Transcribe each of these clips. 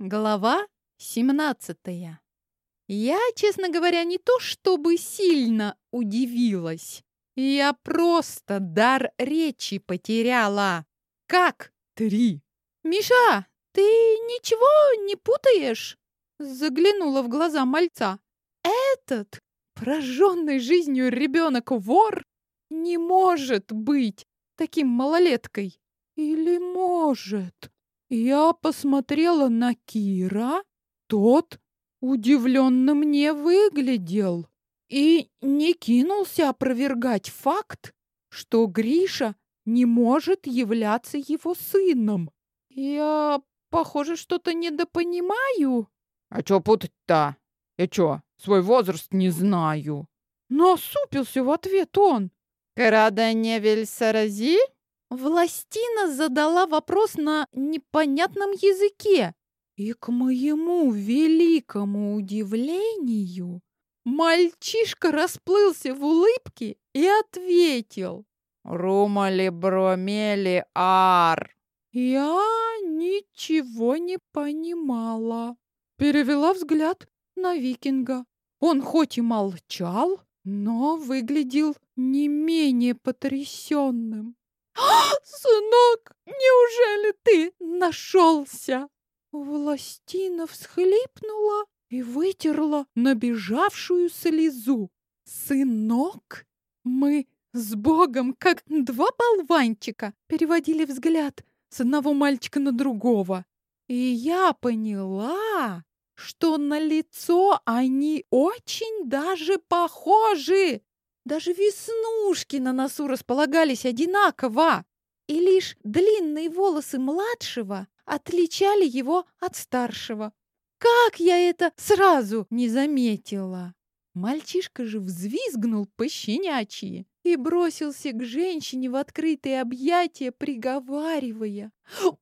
Глава 17 Я, честно говоря, не то чтобы сильно удивилась. Я просто дар речи потеряла. Как три? Миша, ты ничего не путаешь? Заглянула в глаза мальца. Этот прожженный жизнью ребенок-вор не может быть таким малолеткой. Или может? Я посмотрела на Кира. Тот удивленно мне выглядел и не кинулся опровергать факт, что Гриша не может являться его сыном. Я, похоже, что-то недопонимаю. А чё путать-то? Я чё, свой возраст не знаю? Насупился в ответ он. Крада Невель Сарази? Властина задала вопрос на непонятном языке. И к моему великому удивлению, мальчишка расплылся в улыбке и ответил. Румали бромели ар. Я ничего не понимала. Перевела взгляд на викинга. Он хоть и молчал, но выглядел не менее потрясенным. «Сынок, неужели ты нашелся?» Властина всхлипнула и вытерла набежавшую слезу. «Сынок?» Мы с Богом, как два болванчика, переводили взгляд с одного мальчика на другого. И я поняла, что на лицо они очень даже похожи. Даже веснушки на носу располагались одинаково, и лишь длинные волосы младшего отличали его от старшего. Как я это сразу не заметила! Мальчишка же взвизгнул пощенячьи и бросился к женщине в открытые объятия, приговаривая.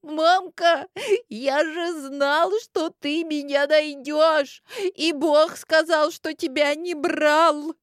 «Мамка, я же знал, что ты меня найдешь, и Бог сказал, что тебя не брал!»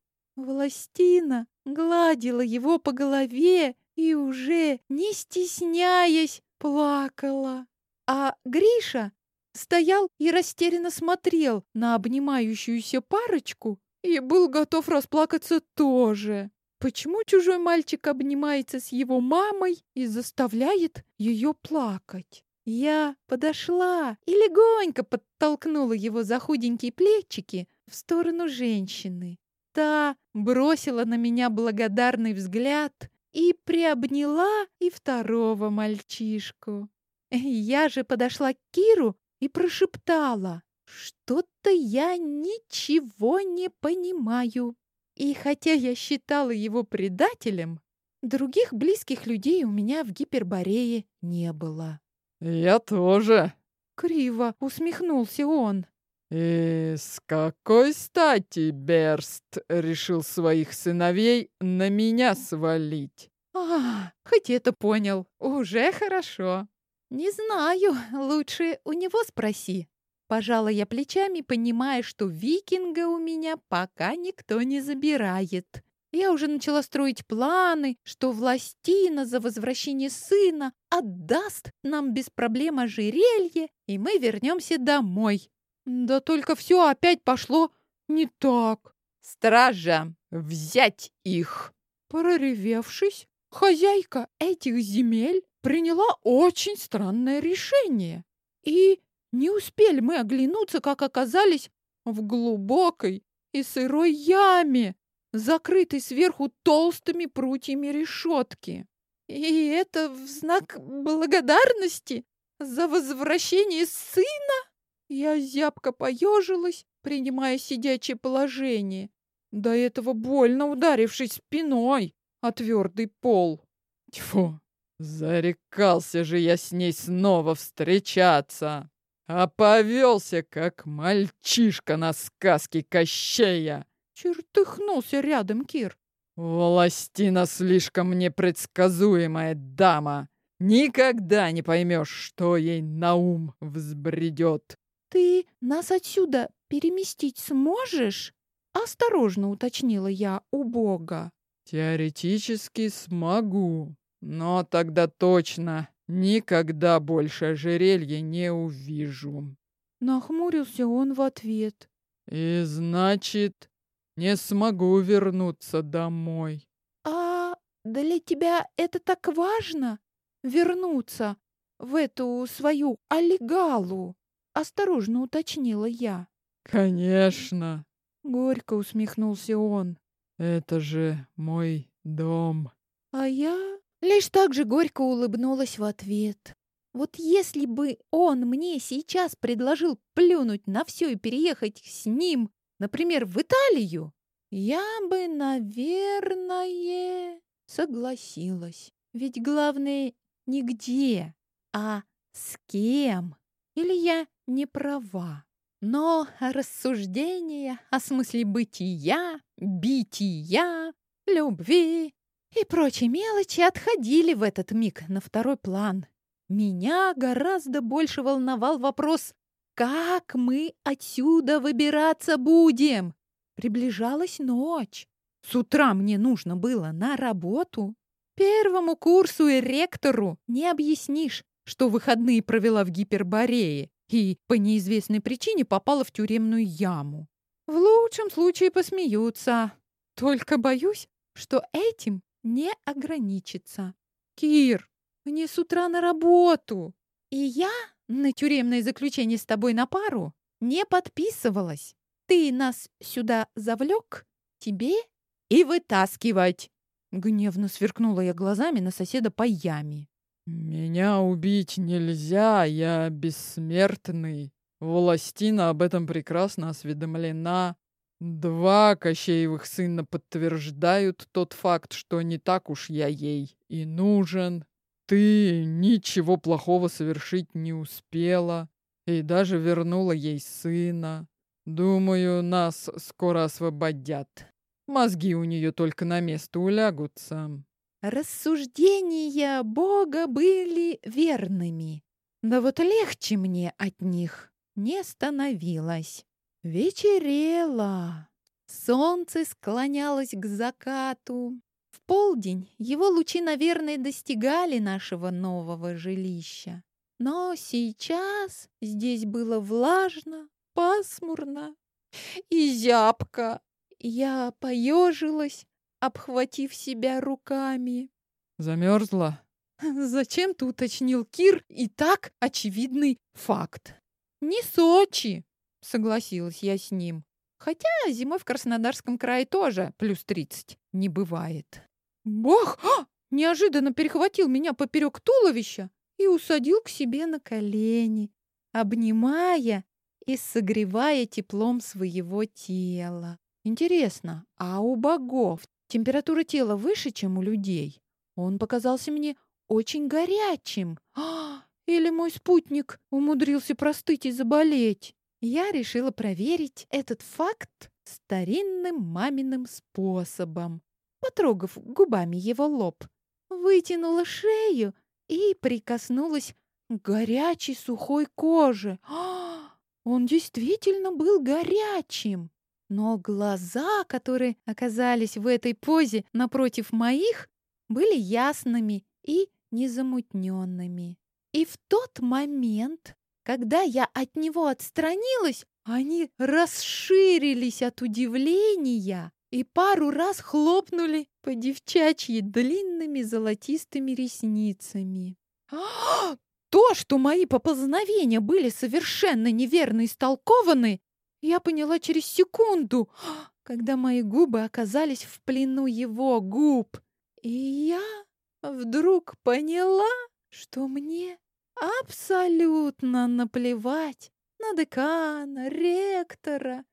Властина гладила его по голове и уже, не стесняясь, плакала. А Гриша стоял и растерянно смотрел на обнимающуюся парочку и был готов расплакаться тоже. Почему чужой мальчик обнимается с его мамой и заставляет ее плакать? Я подошла и легонько подтолкнула его за худенькие плечики в сторону женщины. Та бросила на меня благодарный взгляд и приобняла и второго мальчишку. Я же подошла к Киру и прошептала, что-то я ничего не понимаю. И хотя я считала его предателем, других близких людей у меня в Гиперборее не было. «Я тоже!» — криво усмехнулся он. «И с какой стати Берст решил своих сыновей на меня свалить?» «А, хоть это понял, уже хорошо». «Не знаю, лучше у него спроси». Пожала я плечами, понимая, что викинга у меня пока никто не забирает. Я уже начала строить планы, что властина за возвращение сына отдаст нам без проблем ожерелье, и мы вернемся домой. Да только все опять пошло не так. Стража, взять их! Проревевшись, хозяйка этих земель приняла очень странное решение. И не успели мы оглянуться, как оказались в глубокой и сырой яме, закрытой сверху толстыми прутьями решетки. И это в знак благодарности за возвращение сына? Я зябко поежилась, принимая сидячее положение, до этого больно ударившись спиной о твердый пол. Тьфу, зарекался же я с ней снова встречаться, а повелся, как мальчишка на сказке Кощея. Чертыхнулся рядом Кир. Властина слишком непредсказуемая дама. Никогда не поймешь, что ей на ум взбредет. «Ты нас отсюда переместить сможешь?» Осторожно уточнила я у Бога. «Теоретически смогу, но тогда точно никогда больше ожерелья не увижу». Нахмурился он в ответ. И значит, не смогу вернуться домой. А для тебя это так важно? Вернуться в эту свою олигалу? Осторожно уточнила я. Конечно. Горько усмехнулся он. Это же мой дом. А я лишь так же горько улыбнулась в ответ. Вот если бы он мне сейчас предложил плюнуть на все и переехать с ним, например, в Италию, я бы, наверное, согласилась. Ведь главное не где, а с кем. Или я не права. Но рассуждения о смысле бытия, бития, любви и прочие мелочи отходили в этот миг на второй план. Меня гораздо больше волновал вопрос, как мы отсюда выбираться будем. Приближалась ночь. С утра мне нужно было на работу. Первому курсу и ректору не объяснишь, что выходные провела в Гиперборее и по неизвестной причине попала в тюремную яму. В лучшем случае посмеются. Только боюсь, что этим не ограничится. Кир, мне с утра на работу. И я на тюремное заключение с тобой на пару не подписывалась. Ты нас сюда завлек, тебе и вытаскивать. Гневно сверкнула я глазами на соседа по яме. Меня убить нельзя, я бессмертный. Властина об этом прекрасно осведомлена. Два Кощеевых сына подтверждают тот факт, что не так уж я ей и нужен. Ты ничего плохого совершить не успела и даже вернула ей сына. Думаю, нас скоро освободят. Мозги у нее только на место улягутся. Рассуждения Бога были верными. Да вот легче мне от них не становилось. Вечерело. Солнце склонялось к закату. В полдень его лучи, наверное, достигали нашего нового жилища. Но сейчас здесь было влажно, пасмурно и зябко. Я поежилась, обхватив себя руками. Замерзла? Зачем-то уточнил Кир и так очевидный факт. Не Сочи, согласилась я с ним. Хотя зимой в Краснодарском крае тоже плюс тридцать не бывает. Бог а! неожиданно перехватил меня поперек туловища и усадил к себе на колени, обнимая и согревая теплом своего тела. Интересно, а у богов температура тела выше, чем у людей? Он показался мне очень горячим. А, или мой спутник умудрился простыть и заболеть? Я решила проверить этот факт старинным маминым способом, потрогав губами его лоб. Вытянула шею и прикоснулась к горячей сухой коже. А, он действительно был горячим. Но глаза, которые оказались в этой позе напротив моих, были ясными и незамутненными. И в тот момент, когда я от него отстранилась, они расширились от удивления и пару раз хлопнули по девчачьи длинными золотистыми ресницами. А, то, что мои попознавения были совершенно неверно истолкованы, я поняла через секунду, когда мои губы оказались в плену его губ. И я вдруг поняла, что мне абсолютно наплевать на декана, ректора,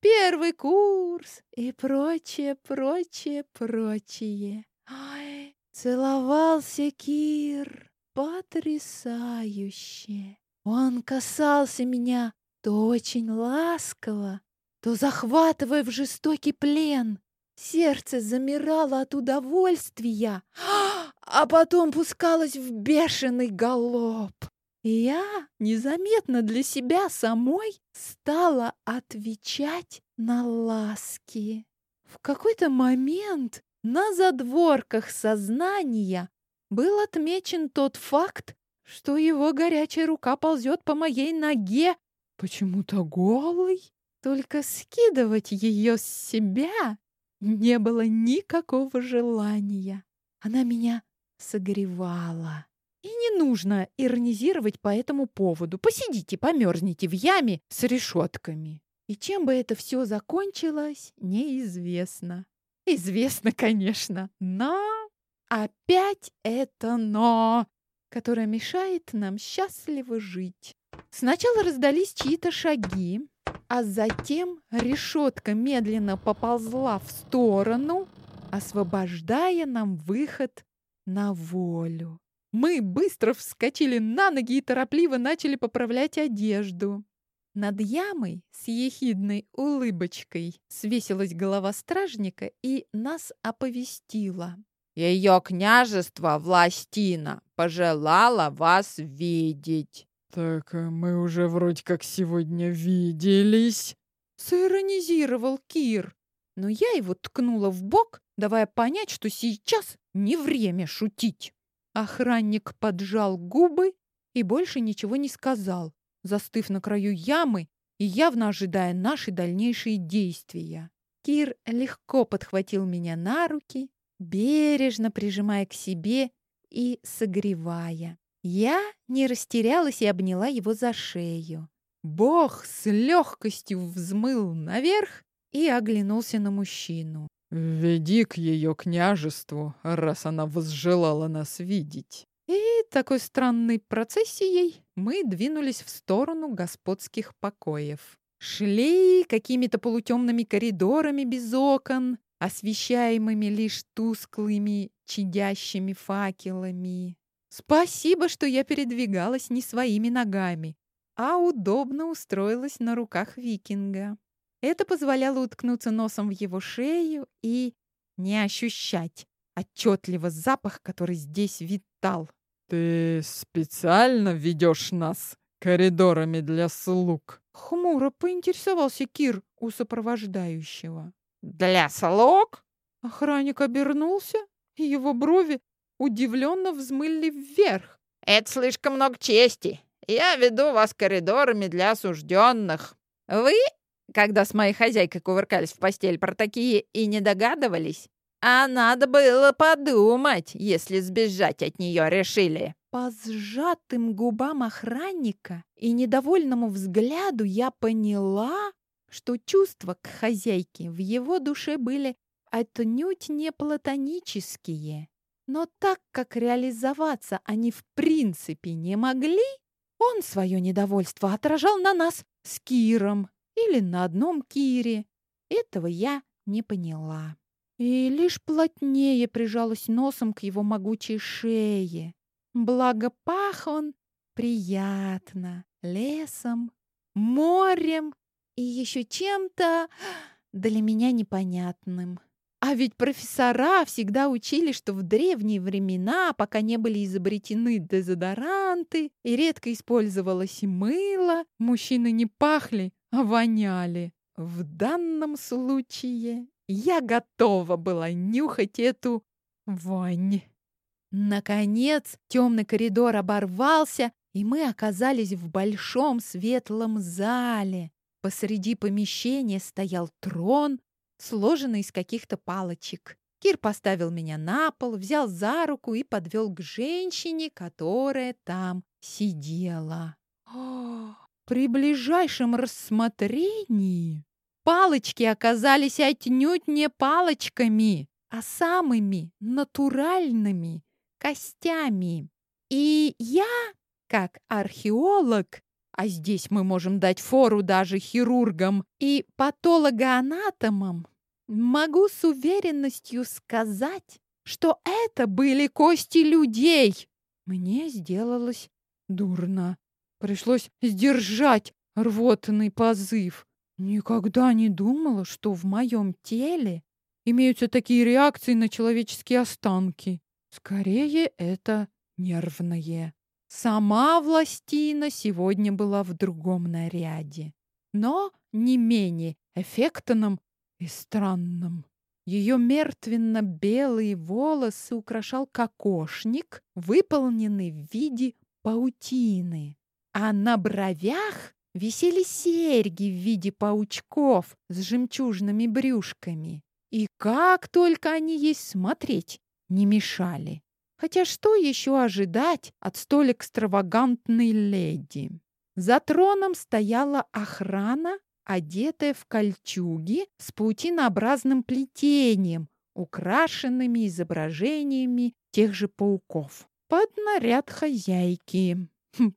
первый курс и прочее, прочее, прочее. Ой, целовался Кир потрясающе. Он касался меня то очень ласково, то захватывая в жестокий плен. Сердце замирало от удовольствия, а потом пускалось в бешеный галоп. Я незаметно для себя самой стала отвечать на ласки. В какой-то момент на задворках сознания был отмечен тот факт, что его горячая рука ползет по моей ноге почему-то голый. Только скидывать ее с себя не было никакого желания. Она меня согревала. И не нужно иронизировать по этому поводу. Посидите, померзните в яме с решетками. И чем бы это все закончилось, неизвестно. Известно, конечно, но опять это «но», которое мешает нам счастливо жить. Сначала раздались чьи-то шаги, а затем решетка медленно поползла в сторону, освобождая нам выход на волю. Мы быстро вскочили на ноги и торопливо начали поправлять одежду. Над ямой с ехидной улыбочкой свесилась голова стражника и нас оповестила. «Ее княжество Властина пожелала вас видеть». «Так э, мы уже вроде как сегодня виделись», — сиронизировал Кир. Но я его ткнула в бок, давая понять, что сейчас не время шутить. Охранник поджал губы и больше ничего не сказал, застыв на краю ямы и явно ожидая наши дальнейшие действия. Кир легко подхватил меня на руки, бережно прижимая к себе и согревая. Я не растерялась и обняла его за шею. Бог с легкостью взмыл наверх и оглянулся на мужчину. «Веди к ее княжеству, раз она возжелала нас видеть». И такой странной процессией мы двинулись в сторону господских покоев. Шли какими-то полутемными коридорами без окон, освещаемыми лишь тусклыми чадящими факелами. Спасибо, что я передвигалась не своими ногами, а удобно устроилась на руках викинга. Это позволяло уткнуться носом в его шею и не ощущать отчетливо запах, который здесь витал. «Ты специально ведешь нас коридорами для слуг?» Хмуро поинтересовался Кир у сопровождающего. «Для слуг?» Охранник обернулся, и его брови удивленно взмыли вверх. «Это слишком много чести. Я веду вас коридорами для осужденных. Вы, когда с моей хозяйкой кувыркались в постель, про такие и не догадывались? А надо было подумать, если сбежать от нее решили». По сжатым губам охранника и недовольному взгляду я поняла, что чувства к хозяйке в его душе были отнюдь не платонические. Но так как реализоваться они в принципе не могли, он свое недовольство отражал на нас с Киром или на одном Кире. Этого я не поняла. И лишь плотнее прижалась носом к его могучей шее. Благо пах он приятно, лесом, морем и еще чем-то для меня непонятным. А ведь профессора всегда учили, что в древние времена, пока не были изобретены дезодоранты и редко использовалось мыло, мужчины не пахли, а воняли. В данном случае я готова была нюхать эту вонь. Наконец темный коридор оборвался, и мы оказались в большом светлом зале. Посреди помещения стоял трон, сложенный из каких-то палочек. Кир поставил меня на пол, взял за руку и подвел к женщине, которая там сидела. При ближайшем рассмотрении палочки оказались отнюдь не палочками, а самыми натуральными костями. И я, как археолог, а здесь мы можем дать фору даже хирургам и патологоанатомам. Могу с уверенностью сказать, что это были кости людей. Мне сделалось дурно. Пришлось сдержать рвотный позыв. Никогда не думала, что в моем теле имеются такие реакции на человеческие останки. Скорее, это нервное. Сама Властина сегодня была в другом наряде, но не менее эффектном и странном. Ее мертвенно-белые волосы украшал кокошник, выполненный в виде паутины, а на бровях висели серьги в виде паучков с жемчужными брюшками. И как только они есть смотреть, не мешали. Хотя что еще ожидать от столь экстравагантной леди? За троном стояла охрана, одетая в кольчуги с паутинообразным плетением, украшенными изображениями тех же пауков. Под наряд хозяйки,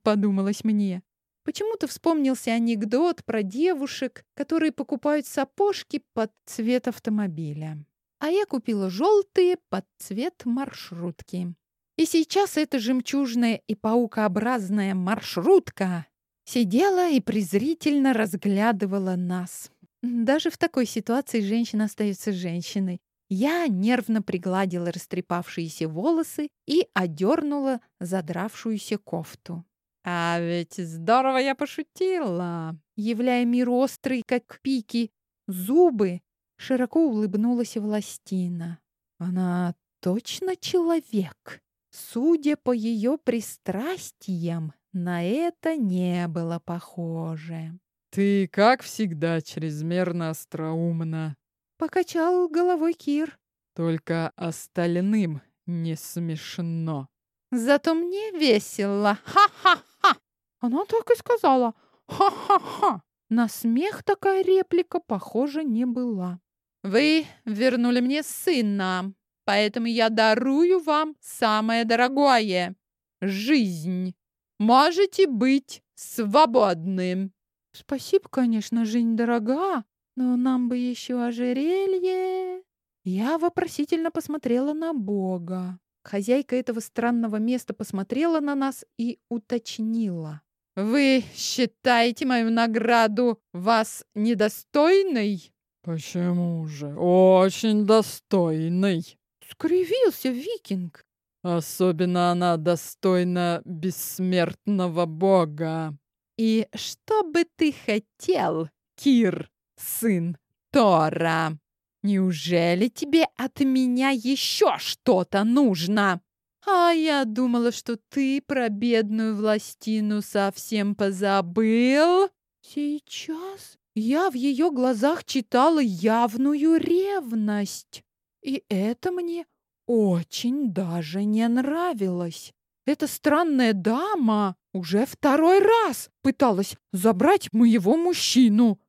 подумалось мне. Почему-то вспомнился анекдот про девушек, которые покупают сапожки под цвет автомобиля. А я купила желтые под цвет маршрутки. И сейчас эта жемчужная и паукообразная маршрутка сидела и презрительно разглядывала нас. Даже в такой ситуации женщина остается женщиной. Я нервно пригладила растрепавшиеся волосы и одернула задравшуюся кофту. А ведь здорово я пошутила, являя мир острый, как пики, зубы. Широко улыбнулась Властина. Она точно человек. Судя по ее пристрастиям, на это не было похоже. «Ты, как всегда, чрезмерно остроумна», — покачал головой Кир. «Только остальным не смешно». «Зато мне весело! Ха-ха-ха!» Она так и сказала «ха-ха-ха». На смех такая реплика, похоже, не была. «Вы вернули мне сына, поэтому я дарую вам самое дорогое — жизнь». Можете быть свободным. Спасибо, конечно, жизнь дорога, но нам бы еще ожерелье. Я вопросительно посмотрела на Бога. Хозяйка этого странного места посмотрела на нас и уточнила. «Вы считаете мою награду вас недостойной?» «Почему же? Очень достойной!» Скривился викинг. Особенно она достойна бессмертного бога. И что бы ты хотел, Кир, сын Тора? Неужели тебе от меня еще что-то нужно? А я думала, что ты про бедную властину совсем позабыл. Сейчас я в ее глазах читала явную ревность. И это мне очень даже не нравилось. Эта странная дама уже второй раз пыталась забрать моего мужчину.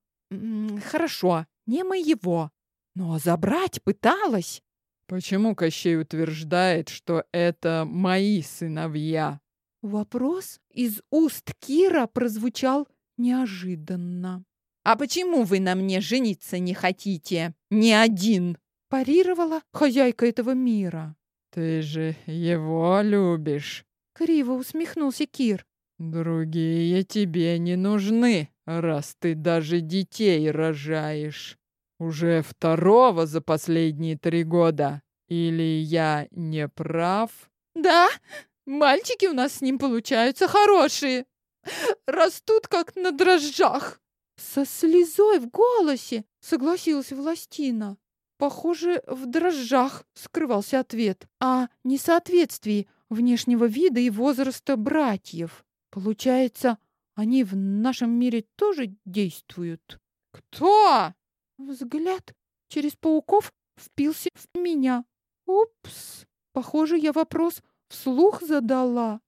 Хорошо, не моего, но забрать пыталась. Почему Кощей утверждает, что это мои сыновья? Вопрос из уст Кира прозвучал неожиданно. А почему вы на мне жениться не хотите? Ни один парировала хозяйка этого мира. «Ты же его любишь!» Криво усмехнулся Кир. «Другие тебе не нужны, раз ты даже детей рожаешь. Уже второго за последние три года. Или я не прав?» «Да, мальчики у нас с ним получаются хорошие. Растут как на дрожжах». Со слезой в голосе согласилась Властина. Похоже, в дрожжах скрывался ответ о несоответствии внешнего вида и возраста братьев. Получается, они в нашем мире тоже действуют. Кто? Взгляд через пауков впился в меня. Упс. Похоже, я вопрос вслух задала.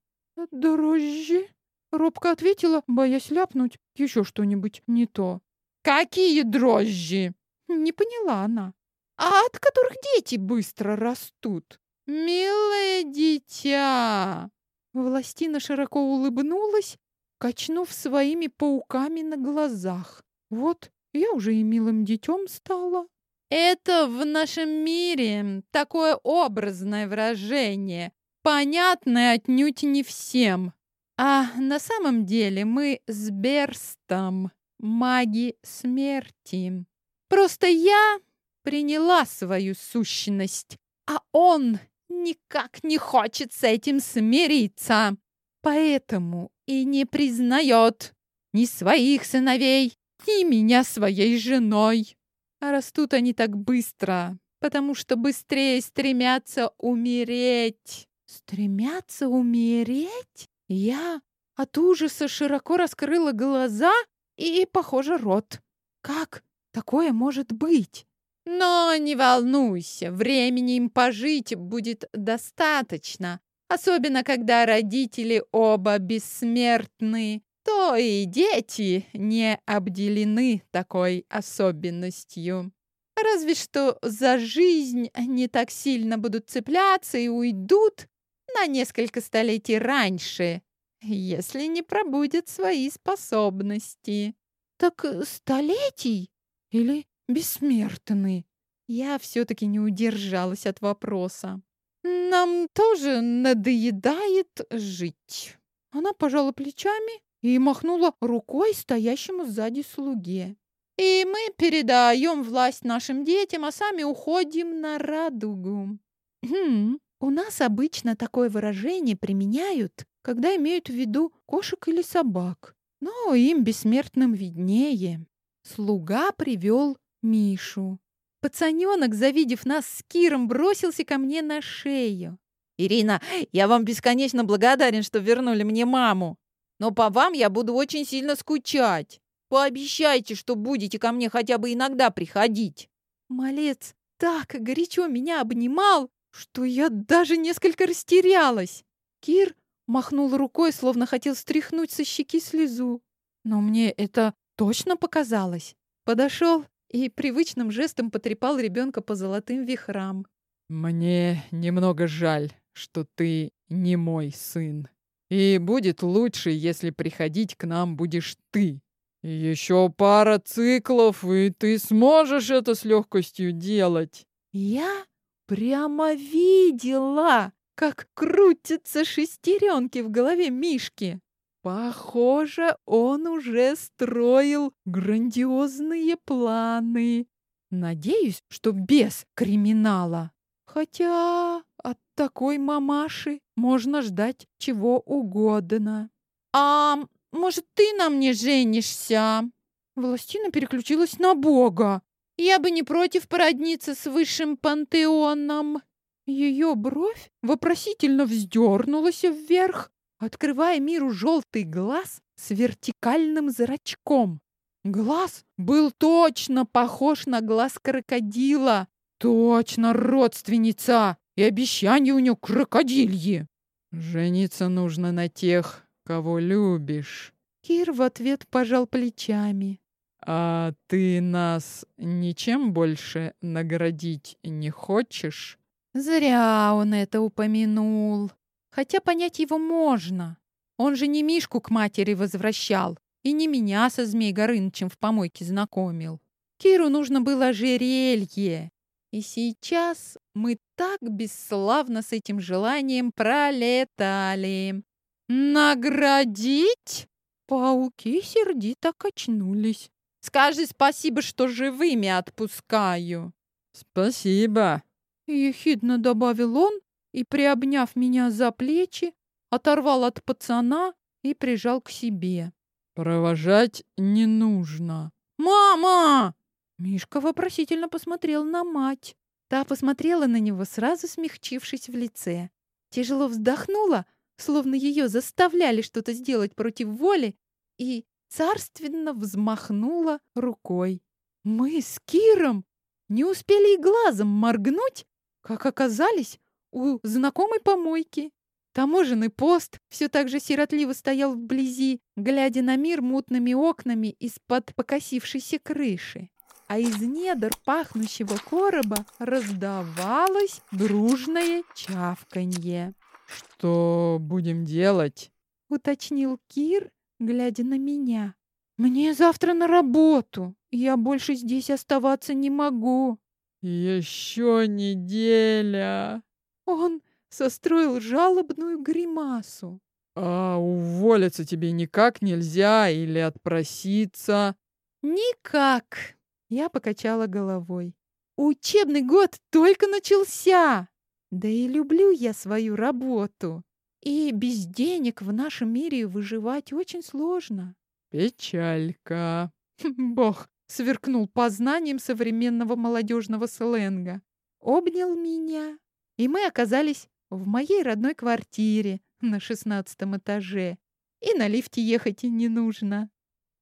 Дрожжи? Робко ответила, боясь ляпнуть еще что-нибудь не то. Какие дрожжи? Не поняла она а от которых дети быстро растут. Милое дитя!» Властина широко улыбнулась, качнув своими пауками на глазах. «Вот я уже и милым детем стала». «Это в нашем мире такое образное выражение, понятное отнюдь не всем. А на самом деле мы с Берстом маги смерти. Просто я приняла свою сущность, а он никак не хочет с этим смириться. Поэтому и не признает ни своих сыновей, ни меня своей женой. А растут они так быстро, потому что быстрее стремятся умереть. Стремятся умереть? Я от ужаса широко раскрыла глаза и, похоже, рот. Как такое может быть? Но не волнуйся, времени им пожить будет достаточно. Особенно, когда родители оба бессмертны, то и дети не обделены такой особенностью. Разве что за жизнь не так сильно будут цепляться и уйдут на несколько столетий раньше, если не пробудят свои способности. Так столетий или бессмертны? Я все-таки не удержалась от вопроса. Нам тоже надоедает жить. Она пожала плечами и махнула рукой стоящему сзади слуге. И мы передаем власть нашим детям, а сами уходим на радугу. Хм, у нас обычно такое выражение применяют, когда имеют в виду кошек или собак. Но им бессмертным виднее. Слуга привел Мишу. Пацаненок, завидев нас с Киром, бросился ко мне на шею. «Ирина, я вам бесконечно благодарен, что вернули мне маму. Но по вам я буду очень сильно скучать. Пообещайте, что будете ко мне хотя бы иногда приходить. Малец так горячо меня обнимал, что я даже несколько растерялась. Кир махнул рукой, словно хотел стряхнуть со щеки слезу. Но мне это точно показалось. Подошел и привычным жестом потрепал ребенка по золотым вихрам. «Мне немного жаль, что ты не мой сын. И будет лучше, если приходить к нам будешь ты, еще пара циклов, и ты сможешь это с легкостью делать. Я прямо видела, как крутятся шестеренки в голове Мишки. Похоже, он уже строил грандиозные планы. Надеюсь, что без криминала. Хотя от такой мамаши можно ждать чего угодно. А может, ты на мне женишься?» Властина переключилась на Бога. «Я бы не против породниться с высшим пантеоном». Ее бровь вопросительно вздернулась вверх, открывая миру желтый глаз с вертикальным зрачком. Глаз был точно похож на глаз крокодила. Точно родственница! И обещание у нее крокодильи. Жениться нужно на тех, кого любишь. Кир в ответ пожал плечами. А ты нас ничем больше наградить не хочешь? Зря он это упомянул. Хотя понять его можно. Он же не Мишку к матери возвращал и не меня со Змей Горынычем в помойке знакомил. Киру нужно было ожерелье. И сейчас мы так бесславно с этим желанием пролетали. «Наградить?» Пауки сердито качнулись. «Скажи спасибо, что живыми отпускаю». «Спасибо», — ехидно добавил он и, приобняв меня за плечи, оторвал от пацана и прижал к себе. «Провожать не нужно». «Мама!» Мишка вопросительно посмотрел на мать. Та посмотрела на него, сразу смягчившись в лице. Тяжело вздохнула, словно ее заставляли что-то сделать против воли, и царственно взмахнула рукой. Мы с Киром не успели и глазом моргнуть, как оказались у знакомой помойки. Таможенный пост все так же сиротливо стоял вблизи, глядя на мир мутными окнами из-под покосившейся крыши. А из недр пахнущего короба раздавалось дружное чавканье. «Что будем делать?» — уточнил Кир, глядя на меня. «Мне завтра на работу. Я больше здесь оставаться не могу». «Еще неделя!» Он состроил жалобную гримасу. «А уволиться тебе никак нельзя или отпроситься?» «Никак!» Я покачала головой. «Учебный год только начался!» Да и люблю я свою работу. И без денег в нашем мире выживать очень сложно. Печалька. Бог сверкнул познанием современного молодежного сленга. Обнял меня, и мы оказались в моей родной квартире на шестнадцатом этаже. И на лифте ехать и не нужно.